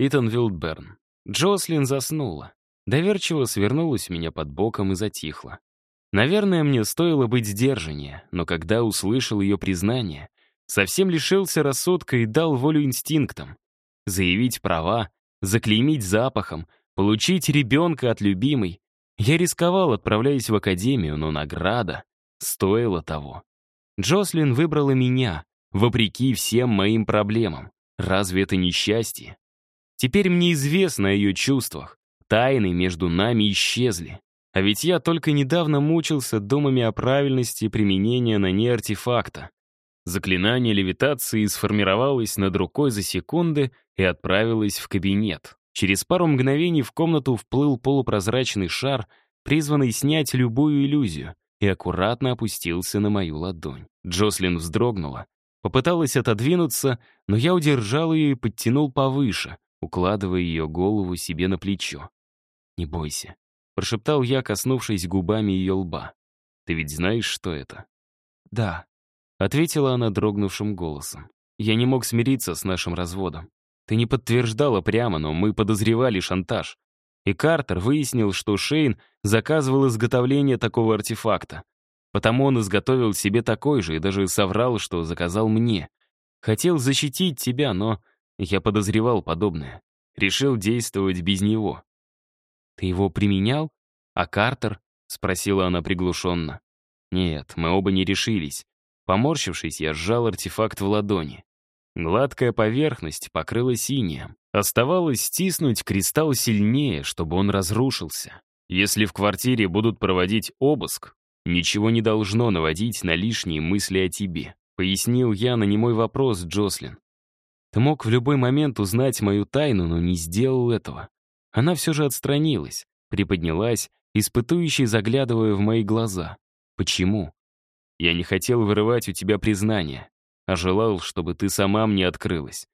Итан Вилдберн. Джослин заснула. Доверчиво свернулась у меня под боком и затихла. Наверное, мне стоило быть сдержаннее, но когда услышал ее признание, совсем лишился рассудка и дал волю инстинктам. Заявить права, заклеймить запахом, получить ребенка от любимой. Я рисковал, отправляясь в академию, но награда стоила того. Джослин выбрала меня, вопреки всем моим проблемам. Разве это не счастье? Теперь мне известно о ее чувствах. Тайны между нами исчезли. А ведь я только недавно мучился думами о правильности применения на ней артефакта. Заклинание левитации сформировалось над рукой за секунды и отправилось в кабинет. Через пару мгновений в комнату вплыл полупрозрачный шар, призванный снять любую иллюзию, и аккуратно опустился на мою ладонь. Джослин вздрогнула, попыталась отодвинуться, но я удержал ее и подтянул повыше, укладывая ее голову себе на плечо. «Не бойся», — прошептал я, коснувшись губами ее лба. «Ты ведь знаешь, что это?» «Да», — ответила она дрогнувшим голосом. «Я не мог смириться с нашим разводом. Ты не подтверждала прямо, но мы подозревали шантаж. И Картер выяснил, что Шейн заказывал изготовление такого артефакта. Потому он изготовил себе такой же и даже соврал, что заказал мне. Хотел защитить тебя, но я подозревал подобное. Решил действовать без него. «Ты его применял? А Картер?» — спросила она приглушенно. «Нет, мы оба не решились». Поморщившись, я сжал артефакт в ладони. Гладкая поверхность покрыла синим. Оставалось стиснуть кристалл сильнее, чтобы он разрушился. Если в квартире будут проводить обыск, ничего не должно наводить на лишние мысли о тебе. Пояснил я на немой вопрос Джослин. Ты мог в любой момент узнать мою тайну, но не сделал этого. Она все же отстранилась, приподнялась, испытующей заглядывая в мои глаза. Почему? Я не хотел вырывать у тебя признание, а желал, чтобы ты сама мне открылась.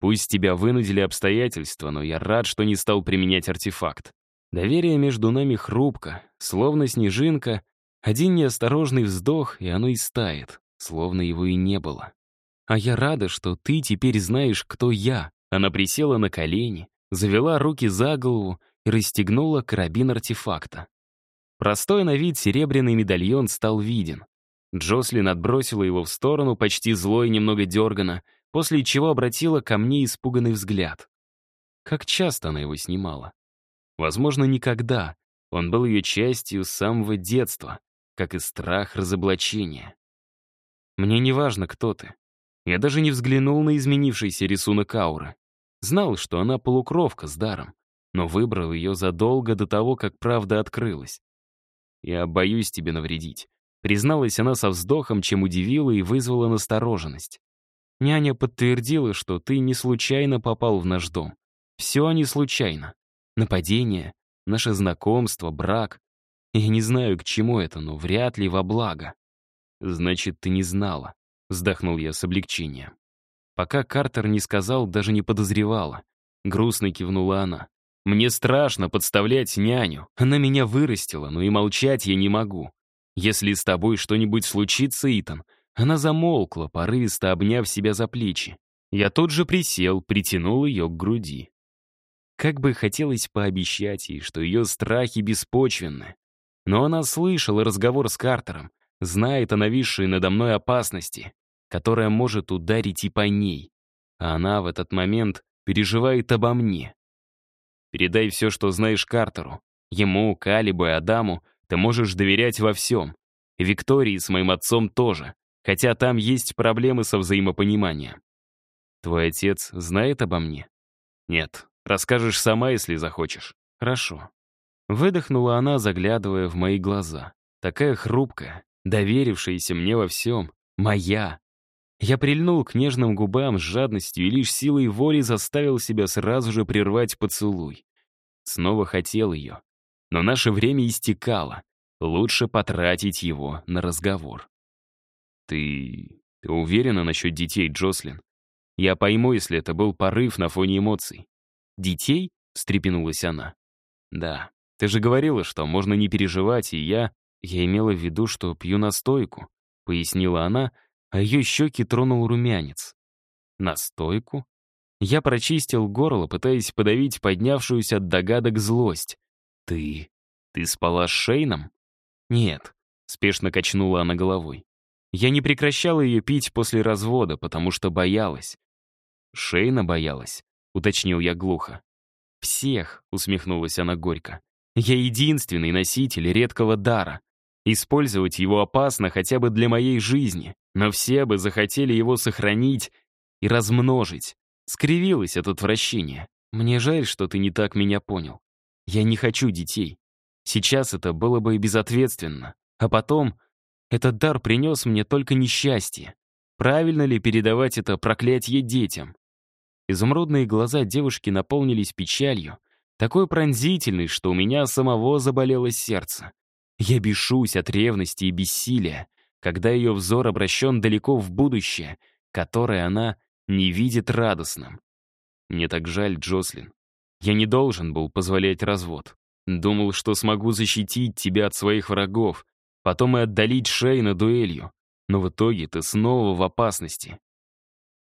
Пусть тебя вынудили обстоятельства, но я рад, что не стал применять артефакт. Доверие между нами хрупко, словно снежинка. Один неосторожный вздох, и оно истает, словно его и не было. А я рада, что ты теперь знаешь, кто я. Она присела на колени, завела руки за голову и расстегнула карабин артефакта. Простой на вид серебряный медальон стал виден. Джослин отбросила его в сторону, почти злой, немного дергано, после чего обратила ко мне испуганный взгляд. Как часто она его снимала? Возможно, никогда. Он был ее частью с самого детства, как и страх разоблачения. Мне не важно, кто ты. Я даже не взглянул на изменившийся рисунок ауры. Знал, что она полукровка с даром, но выбрал ее задолго до того, как правда открылась. Я боюсь тебе навредить. Призналась она со вздохом, чем удивила и вызвала настороженность. Няня подтвердила, что ты не случайно попал в наш дом. Все не случайно. Нападение, наше знакомство, брак. Я не знаю, к чему это, но вряд ли во благо. Значит, ты не знала. Вздохнул я с облегчением. Пока Картер не сказал, даже не подозревала. Грустно кивнула она. Мне страшно подставлять няню. Она меня вырастила, но и молчать я не могу. Если с тобой что-нибудь случится, Итан, она замолкла, порывисто обняв себя за плечи. Я тут же присел, притянул ее к груди. Как бы хотелось пообещать ей, что ее страхи беспочвенны. Но она слышала разговор с Картером, знает о нависшей надо мной опасности, которая может ударить и по ней. А она в этот момент переживает обо мне. Передай все, что знаешь Картеру. Ему, Калибу и Адаму ты можешь доверять во всем. Виктории с моим отцом тоже хотя там есть проблемы со взаимопониманием. Твой отец знает обо мне? Нет. Расскажешь сама, если захочешь. Хорошо. Выдохнула она, заглядывая в мои глаза. Такая хрупкая, доверившаяся мне во всем. Моя. Я прильнул к нежным губам с жадностью и лишь силой воли заставил себя сразу же прервать поцелуй. Снова хотел ее. Но наше время истекало. Лучше потратить его на разговор. «Ты... ты уверена насчет детей, Джослин? Я пойму, если это был порыв на фоне эмоций». «Детей?» — встрепенулась она. «Да. Ты же говорила, что можно не переживать, и я... Я имела в виду, что пью настойку», — пояснила она, а ее щеки тронул румянец. «Настойку?» Я прочистил горло, пытаясь подавить поднявшуюся от догадок злость. «Ты... ты спала с Шейном?» «Нет», — спешно качнула она головой. «Я не прекращала ее пить после развода, потому что боялась». «Шейна боялась», — уточнил я глухо. «Всех», — усмехнулась она горько. «Я единственный носитель редкого дара. Использовать его опасно хотя бы для моей жизни, но все бы захотели его сохранить и размножить. Скривилось от отвращения. Мне жаль, что ты не так меня понял. Я не хочу детей. Сейчас это было бы и безответственно. А потом, этот дар принес мне только несчастье. Правильно ли передавать это проклятие детям? Изумрудные глаза девушки наполнились печалью, такой пронзительной, что у меня самого заболело сердце. Я бешусь от ревности и бессилия, когда ее взор обращен далеко в будущее, которое она не видит радостным. Мне так жаль, Джослин. Я не должен был позволять развод. Думал, что смогу защитить тебя от своих врагов, потом и отдалить Шейна дуэлью. Но в итоге ты снова в опасности.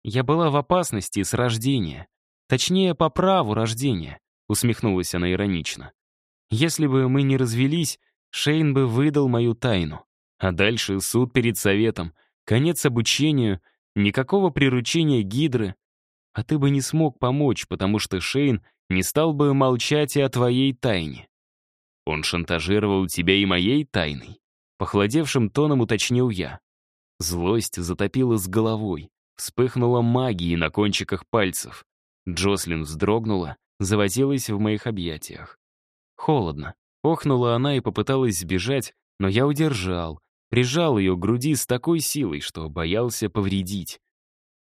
Я была в опасности с рождения. Точнее, по праву рождения, усмехнулась она иронично. Если бы мы не развелись, Шейн бы выдал мою тайну. А дальше суд перед советом, конец обучению, никакого приручения Гидры. А ты бы не смог помочь, потому что Шейн не стал бы молчать и о твоей тайне. Он шантажировал тебя и моей тайной. Похолодевшим тоном уточнил я. Злость затопила с головой. Вспыхнула магией на кончиках пальцев. Джослин вздрогнула, завозилась в моих объятиях. Холодно. Охнула она и попыталась сбежать, но я удержал, прижал ее к груди с такой силой, что боялся повредить.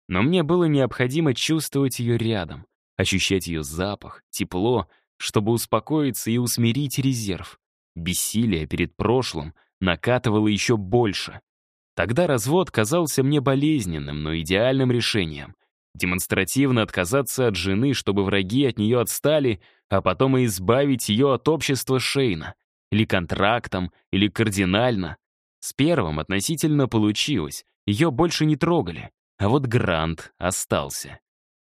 Но мне было необходимо чувствовать ее рядом, ощущать ее запах, тепло, чтобы успокоиться и усмирить резерв. Бессилие перед прошлым накатывало еще больше. Тогда развод казался мне болезненным, но идеальным решением. Демонстративно отказаться от жены, чтобы враги от нее отстали, а потом и избавить ее от общества Шейна. Или контрактом, или кардинально. С первым относительно получилось, ее больше не трогали. А вот Грант остался.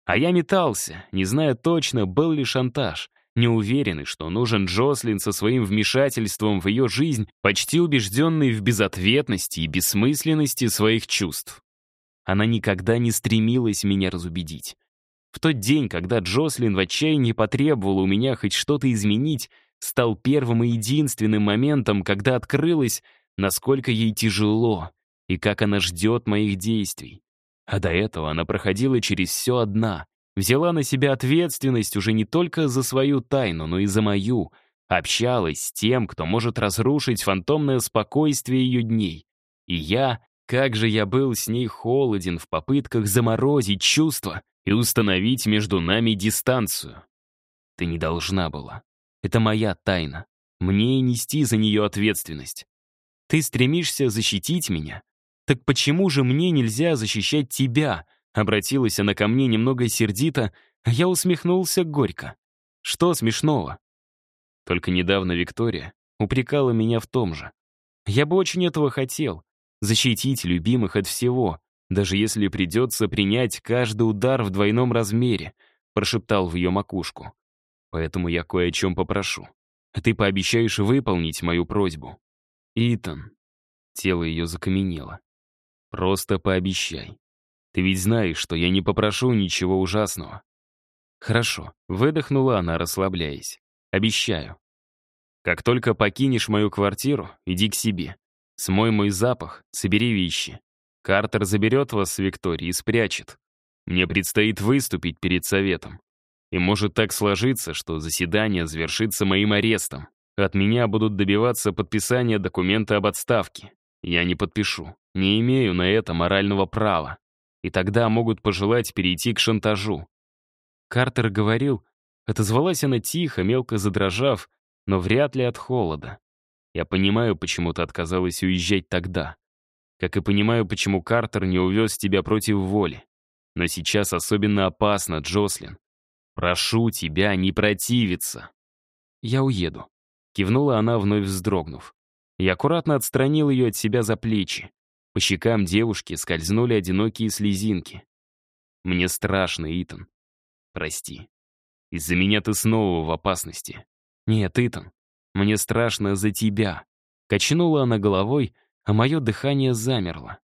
А я метался, не зная точно, был ли шантаж. Не уверенный, что нужен Джослин со своим вмешательством в ее жизнь, почти убежденный в безответности и бессмысленности своих чувств. Она никогда не стремилась меня разубедить. В тот день, когда Джослин в отчаянии потребовала у меня хоть что-то изменить, стал первым и единственным моментом, когда открылось, насколько ей тяжело и как она ждет моих действий. А до этого она проходила через все одна, Взяла на себя ответственность уже не только за свою тайну, но и за мою. Общалась с тем, кто может разрушить фантомное спокойствие ее дней. И я, как же я был с ней холоден в попытках заморозить чувства и установить между нами дистанцию. Ты не должна была. Это моя тайна. Мне и нести за нее ответственность. Ты стремишься защитить меня? Так почему же мне нельзя защищать тебя, Обратилась она ко мне немного сердито, а я усмехнулся горько. Что смешного? Только недавно Виктория упрекала меня в том же. Я бы очень этого хотел. Защитить любимых от всего, даже если придется принять каждый удар в двойном размере, прошептал в ее макушку. Поэтому я кое о чем попрошу. А ты пообещаешь выполнить мою просьбу. Итан. Тело ее закаменело. Просто пообещай. Ты ведь знаешь, что я не попрошу ничего ужасного». «Хорошо», — выдохнула она, расслабляясь. «Обещаю. Как только покинешь мою квартиру, иди к себе. Смой мой запах, собери вещи. Картер заберет вас с Викторией и спрячет. Мне предстоит выступить перед советом. И может так сложиться, что заседание завершится моим арестом. От меня будут добиваться подписания документа об отставке. Я не подпишу. Не имею на это морального права и тогда могут пожелать перейти к шантажу. Картер говорил, отозвалась она тихо, мелко задрожав, но вряд ли от холода. Я понимаю, почему ты отказалась уезжать тогда. Как и понимаю, почему Картер не увез тебя против воли. Но сейчас особенно опасно, Джослин. Прошу тебя не противиться. Я уеду. Кивнула она, вновь вздрогнув. Я аккуратно отстранил ее от себя за плечи. По щекам девушки скользнули одинокие слезинки. «Мне страшно, Итан. прости. Из-за меня ты снова в опасности. Нет, Итан, мне страшно за тебя. Качнула она головой, а мое дыхание замерло.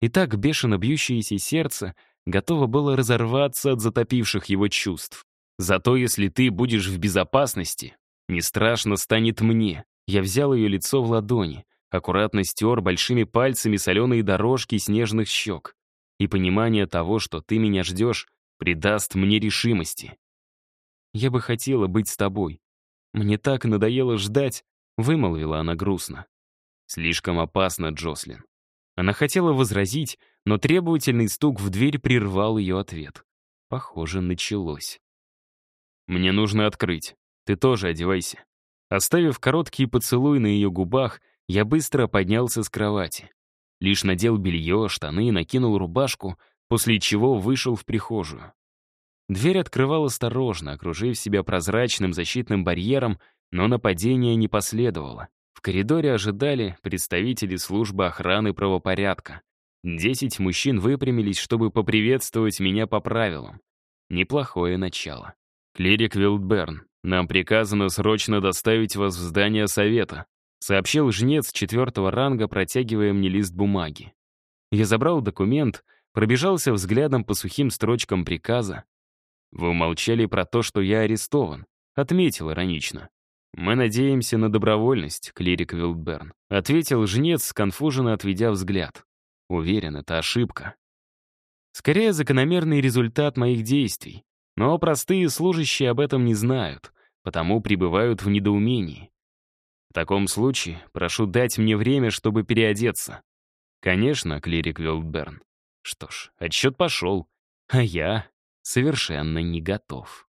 И так бешено бьющееся сердце готово было разорваться от затопивших его чувств. Зато если ты будешь в безопасности, не страшно станет мне. Я взял ее лицо в ладони, аккуратно стер большими пальцами соленые дорожки снежных щек. И понимание того, что ты меня ждешь, придаст мне решимости. Я бы хотела быть с тобой. Мне так надоело ждать, вымолвила она грустно. Слишком опасно, Джослин. Она хотела возразить, но требовательный стук в дверь прервал ее ответ. Похоже, началось. «Мне нужно открыть. Ты тоже одевайся». Оставив короткий поцелуй на ее губах, я быстро поднялся с кровати. Лишь надел белье, штаны, накинул рубашку, после чего вышел в прихожую. Дверь открывал осторожно, окружив себя прозрачным защитным барьером, но нападения не последовало. В коридоре ожидали представители службы охраны правопорядка. Десять мужчин выпрямились, чтобы поприветствовать меня по правилам. Неплохое начало. «Клирик Вилдберн, нам приказано срочно доставить вас в здание совета», сообщил жнец четвертого ранга, протягивая мне лист бумаги. Я забрал документ, пробежался взглядом по сухим строчкам приказа. «Вы умолчали про то, что я арестован», — отметил иронично. «Мы надеемся на добровольность, клирик Вилдберн», — ответил жнец, сконфуженно отведя взгляд. Уверен, это ошибка. Скорее, закономерный результат моих действий. Но простые служащие об этом не знают, потому пребывают в недоумении. В таком случае прошу дать мне время, чтобы переодеться. Конечно, клирик Вилдберн. Что ж, отсчет пошел, а я совершенно не готов.